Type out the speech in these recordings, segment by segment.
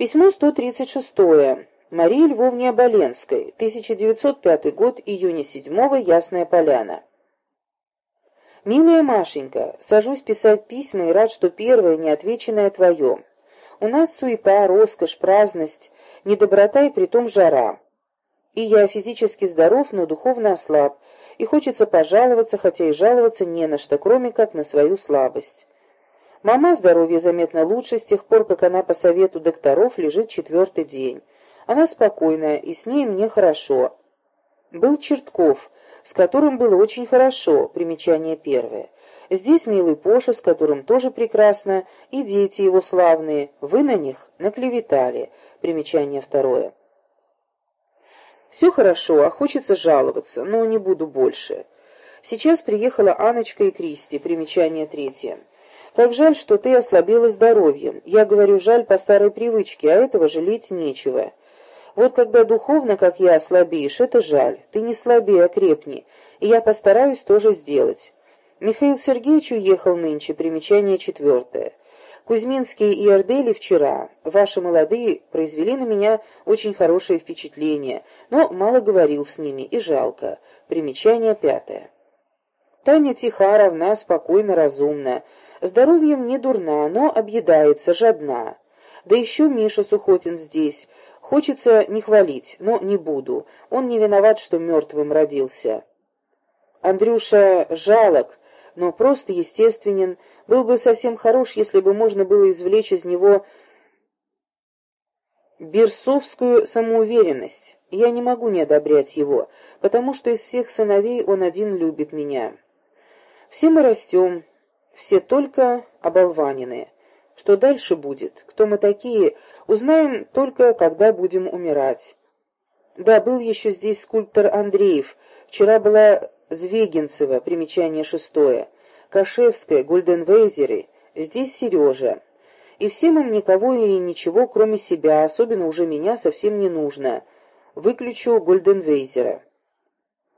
Письмо 136. Марии Львовне Оболенской. 1905 год, июня 7 Ясная Поляна. «Милая Машенька, сажусь писать письма и рад, что первое, неотвеченное твое. У нас суета, роскошь, праздность, недоброта и притом жара. И я физически здоров, но духовно ослаб, и хочется пожаловаться, хотя и жаловаться не на что, кроме как на свою слабость. Мама здоровье заметно лучше с тех пор, как она по совету докторов лежит четвертый день. Она спокойная, и с ней мне хорошо. Был Чертков, с которым было очень хорошо, примечание первое. Здесь милый Поша, с которым тоже прекрасно, и дети его славные, вы на них наклеветали, примечание второе. Все хорошо, а хочется жаловаться, но не буду больше. Сейчас приехала Аночка и Кристи, примечание третье. Как жаль, что ты ослабела здоровьем. Я говорю, жаль по старой привычке, а этого жалеть нечего. Вот когда духовно, как я, ослабеешь, это жаль. Ты не слабее, а крепни, и я постараюсь тоже сделать. Михаил Сергеевич уехал нынче, примечание четвертое. Кузьминский и Ордели вчера. Ваши молодые произвели на меня очень хорошее впечатление, но мало говорил с ними, и жалко. Примечание пятое. Таня тиха, равна, спокойно, разумна. Здоровьем не дурна, но объедается, жадна. Да еще Миша Сухотин здесь. Хочется не хвалить, но не буду. Он не виноват, что мертвым родился. Андрюша жалок, но просто естественен. Был бы совсем хорош, если бы можно было извлечь из него берсовскую самоуверенность. Я не могу не одобрять его, потому что из всех сыновей он один любит меня. Все мы растем, все только оболваненные. Что дальше будет, кто мы такие, узнаем только, когда будем умирать. Да, был еще здесь скульптор Андреев. Вчера была Звегинцева, примечание шестое. Кашевская, Гульденвейзеры. Здесь Сережа. И всем им никого и ничего, кроме себя, особенно уже меня, совсем не нужно. Выключу Гульденвейзера.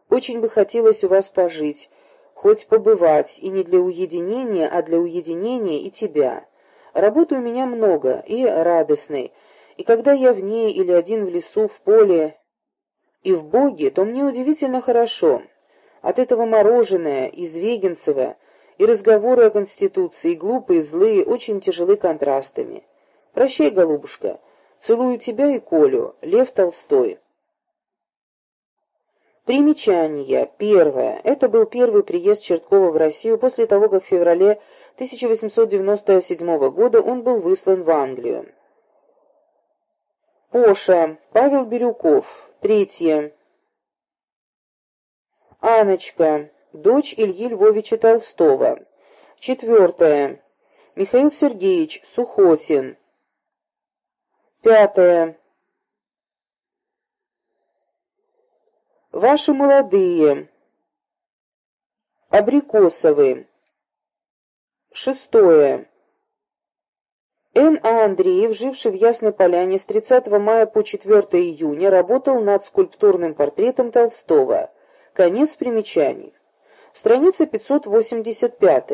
Очень бы хотелось у вас пожить, хоть побывать, и не для уединения, а для уединения и тебя. Работы у меня много, и радостной, и когда я в ней или один в лесу, в поле и в Боге, то мне удивительно хорошо. От этого мороженое из Вегенцева и разговоры о Конституции, глупые, злые, очень тяжелы контрастами. Прощай, голубушка. Целую тебя и Колю. Лев Толстой. Примечание. Первое. Это был первый приезд Черткова в Россию после того, как в феврале 1897 года он был выслан в Англию. Поша. Павел Бирюков. Третье. Аночка. Дочь Ильи Львовича Толстого. Четвертое. Михаил Сергеевич Сухотин. Пятое. Ваши молодые. Абрикосовые. Шестое. Н. А. Андреев, живший в Ясной Поляне с 30 мая по 4 июня, работал над скульптурным портретом Толстого. Конец примечаний. Страница 585.